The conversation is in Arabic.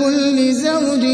كل زوج